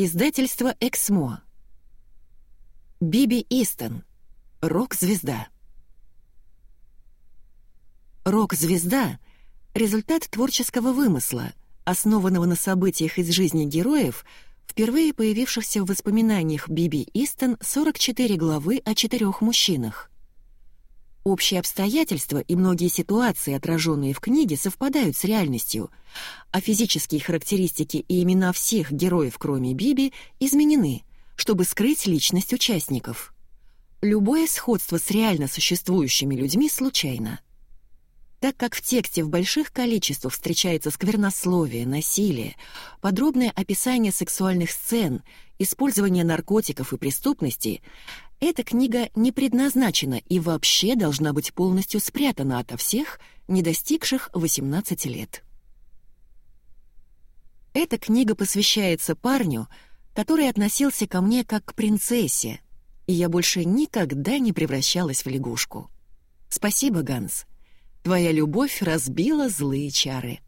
Издательство «Эксмо». Биби Истон. Рок-звезда. Рок-звезда — результат творческого вымысла, основанного на событиях из жизни героев, впервые появившихся в воспоминаниях Биби Истон 44 главы о четырех мужчинах. Общие обстоятельства и многие ситуации, отраженные в книге, совпадают с реальностью, а физические характеристики и имена всех героев, кроме Биби, изменены, чтобы скрыть личность участников. Любое сходство с реально существующими людьми случайно. Так как в тексте в больших количествах встречается сквернословие, насилие, подробное описание сексуальных сцен, использование наркотиков и преступности, эта книга не предназначена и вообще должна быть полностью спрятана ото всех, не достигших 18 лет. Эта книга посвящается парню, который относился ко мне как к принцессе, и я больше никогда не превращалась в лягушку. Спасибо, Ганс. Твоя любовь разбила злые чары.